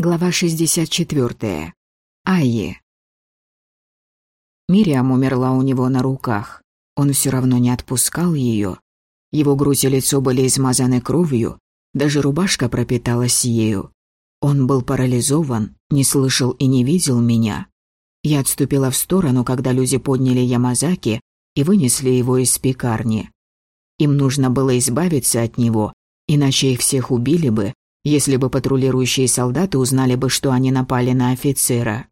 Глава 64. Айе. Мириам умерла у него на руках. Он все равно не отпускал ее. Его грудь и лицо были измазаны кровью, даже рубашка пропиталась ею. Он был парализован, не слышал и не видел меня. Я отступила в сторону, когда люди подняли Ямазаки и вынесли его из пекарни. Им нужно было избавиться от него, иначе их всех убили бы, если бы патрулирующие солдаты узнали бы, что они напали на офицера.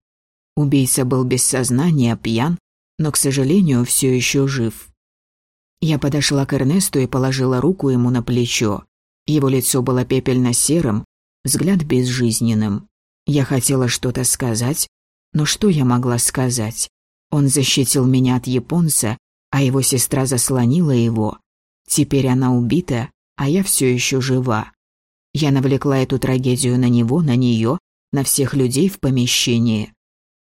Убийца был без сознания, пьян, но, к сожалению, все еще жив. Я подошла к Эрнесту и положила руку ему на плечо. Его лицо было пепельно-серым, взгляд безжизненным. Я хотела что-то сказать, но что я могла сказать? Он защитил меня от японца, а его сестра заслонила его. Теперь она убита, а я все еще жива. Я навлекла эту трагедию на него, на нее, на всех людей в помещении.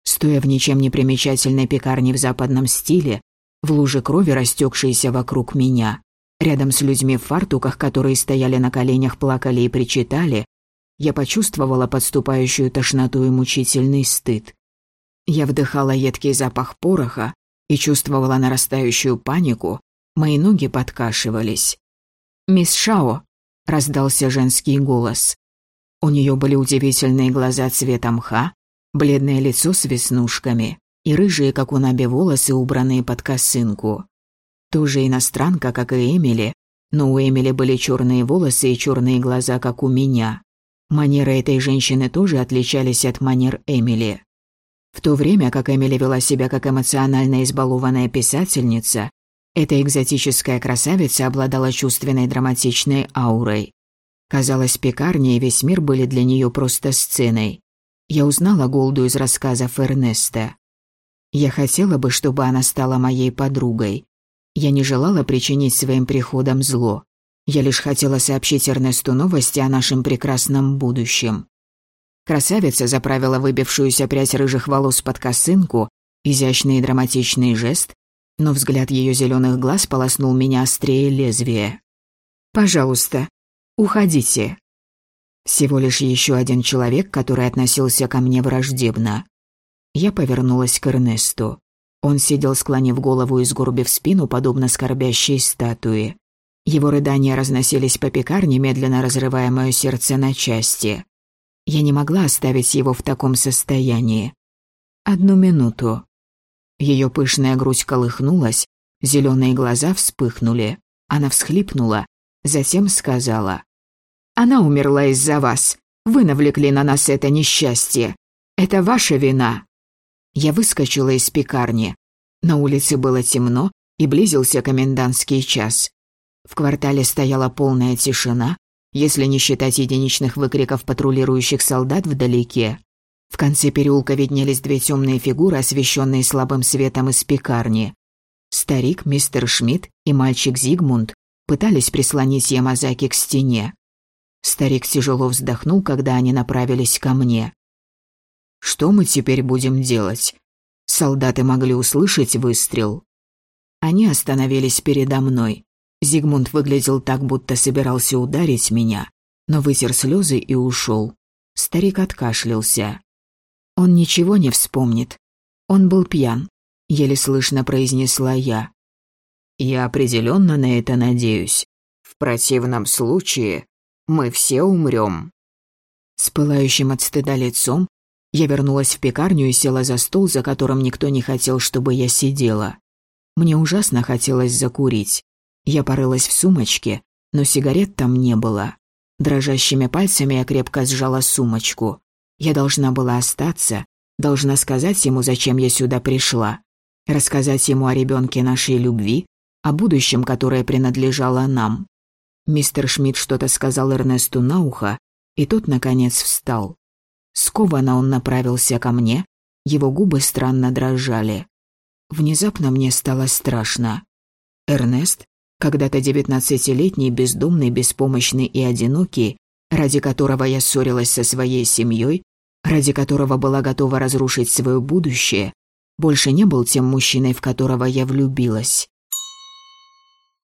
Стоя в ничем не примечательной пекарне в западном стиле, в луже крови, растекшейся вокруг меня, рядом с людьми в фартуках, которые стояли на коленях, плакали и причитали, я почувствовала подступающую тошноту и мучительный стыд. Я вдыхала едкий запах пороха и чувствовала нарастающую панику, мои ноги подкашивались. «Мисс Шао», — раздался женский голос. У нее были удивительные глаза цвета мха, бледное лицо с веснушками и рыжие, как у Наби, волосы, убранные под косынку. Тоже иностранка, как и Эмили, но у Эмили были черные волосы и черные глаза, как у меня. Манеры этой женщины тоже отличались от манер Эмили. В то время, как Эмили вела себя как эмоционально избалованная писательница, эта экзотическая красавица обладала чувственной драматичной аурой. Казалось, пекарня и весь мир были для нее просто сценой. Я узнала Голду из рассказов Эрнеста. Я хотела бы, чтобы она стала моей подругой. Я не желала причинить своим приходом зло. Я лишь хотела сообщить Эрнесту новости о нашем прекрасном будущем. Красавица заправила выбившуюся прядь рыжих волос под косынку, изящный и драматичный жест, но взгляд ее зеленых глаз полоснул меня острее лезвия. «Пожалуйста, уходите». Всего лишь еще один человек, который относился ко мне враждебно. Я повернулась к Эрнесту. Он сидел, склонив голову и сгорбив спину, подобно скорбящей статуе. Его рыдания разносились по пекарне, медленно разрывая мое сердце на части. Я не могла оставить его в таком состоянии. Одну минуту. Ее пышная грудь колыхнулась, зеленые глаза вспыхнули. Она всхлипнула, затем сказала. «Она умерла из-за вас. Вы навлекли на нас это несчастье. Это ваша вина». Я выскочила из пекарни. На улице было темно, и близился комендантский час. В квартале стояла полная тишина, если не считать единичных выкриков патрулирующих солдат вдалеке. В конце переулка виднелись две темные фигуры, освещенные слабым светом из пекарни. Старик, мистер Шмидт и мальчик Зигмунд пытались прислонить Ямазаки к стене. Старик тяжело вздохнул, когда они направились ко мне. «Что мы теперь будем делать?» Солдаты могли услышать выстрел. Они остановились передо мной. Зигмунд выглядел так, будто собирался ударить меня, но вытер слезы и ушел. Старик откашлялся. Он ничего не вспомнит. Он был пьян, еле слышно произнесла я. Я определенно на это надеюсь. В противном случае мы все умрем. С пылающим от стыда лицом я вернулась в пекарню и села за стол, за которым никто не хотел, чтобы я сидела. Мне ужасно хотелось закурить. Я порылась в сумочке, но сигарет там не было. Дрожащими пальцами я крепко сжала сумочку. Я должна была остаться, должна сказать ему, зачем я сюда пришла, рассказать ему о ребенке нашей любви, о будущем, которое принадлежало нам. Мистер Шмидт что-то сказал Эрнесту на ухо, и тот, наконец, встал. Скованно он направился ко мне, его губы странно дрожали. Внезапно мне стало страшно. Эрнест, когда-то девятнадцатилетний, бездумный, беспомощный и одинокий, ради которого я ссорилась со своей семьей, ради которого была готова разрушить свое будущее, больше не был тем мужчиной, в которого я влюбилась.